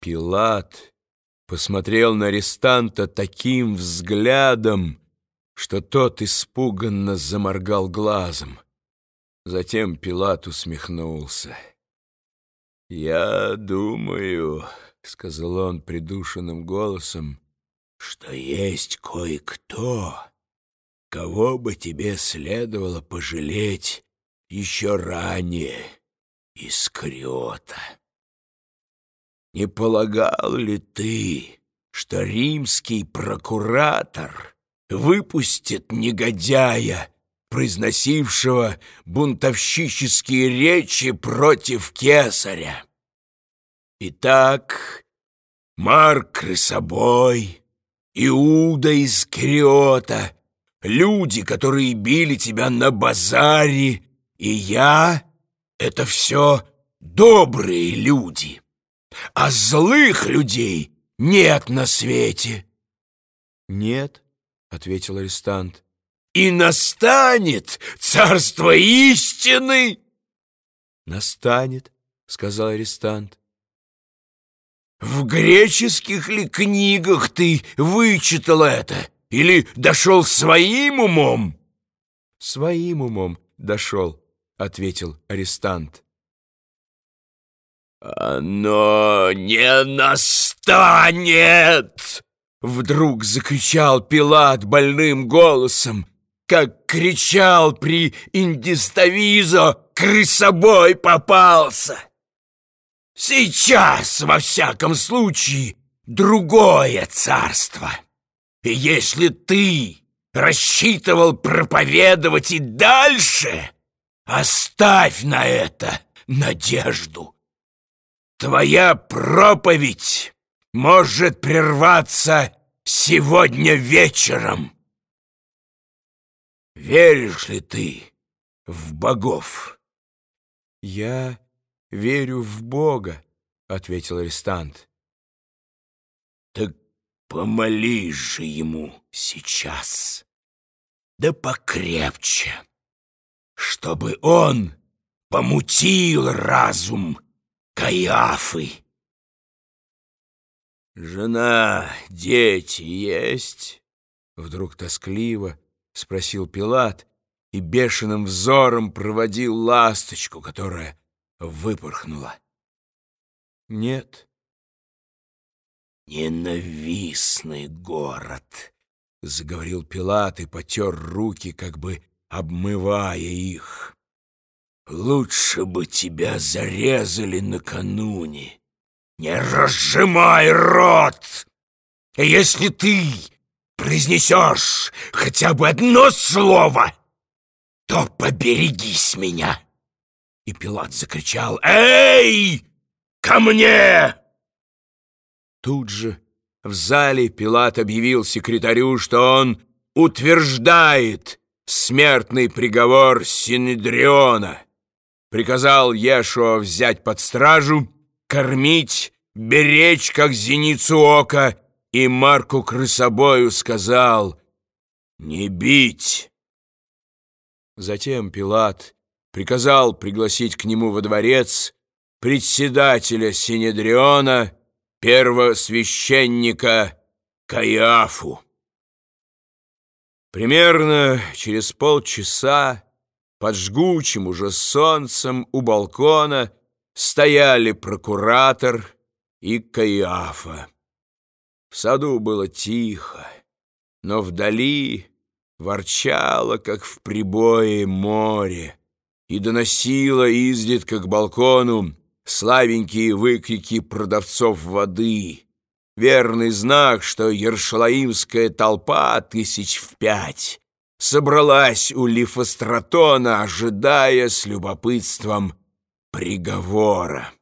Пилат посмотрел на арестанта таким взглядом, что тот испуганно заморгал глазом. Затем Пилат усмехнулся. «Я думаю, — сказал он придушенным голосом, — что есть кое-кто, кого бы тебе следовало пожалеть еще ранее из Криота. Не полагал ли ты, что римский прокуратор выпустит негодяя, произносившего бунтовщические речи против кесаря? Итак, Марк Крысобой, Иуда из Криота, люди, которые били тебя на базаре, и я — это все добрые люди, а злых людей нет на свете. «Нет», — ответил арестант. «И настанет царство истины!» «Настанет», — сказал арестант. «В греческих ли книгах ты вычитал это? Или дошел своим умом?» «Своим умом дошел», — ответил арестант. «Оно не настанет!» Вдруг закричал Пилат больным голосом, как кричал при Индиставизо «Крысобой попался!» Сейчас, во всяком случае, другое царство. И если ты рассчитывал проповедовать и дальше, оставь на это надежду. Твоя проповедь может прерваться сегодня вечером. Веришь ли ты в богов? Я верю в Бога, ответил арестант. Так помолись же ему сейчас, да покрепче, чтобы он помутил разум Каиафы. «Жена, дети есть?» Вдруг тоскливо спросил Пилат и бешеным взором проводил ласточку, которая выпорхнула. «Нет». «Ненавистный город!» — заговорил Пилат и потер руки, как бы обмывая их. Лучше бы тебя зарезали накануне. Не разжимай рот! Если ты произнесешь хотя бы одно слово, то поберегись меня!» И Пилат закричал «Эй, ко мне!» Тут же в зале Пилат объявил секретарю, что он утверждает смертный приговор Синедриона приказал Ешуа взять под стражу, кормить, беречь, как зеницу ока, и Марку Крысобою сказал «Не бить». Затем Пилат приказал пригласить к нему во дворец председателя Синедриона, первосвященника Каиафу. Примерно через полчаса под жгучим уже солнцем у балкона стояли прокуратор и Каиафа. В саду было тихо, но вдали ворчало, как в прибое море, и доносило изредка к балкону славенькие выкрики продавцов воды. Верный знак, что ершалаимская толпа тысяч в пять собралась у Лифостратона, ожидая с любопытством приговора.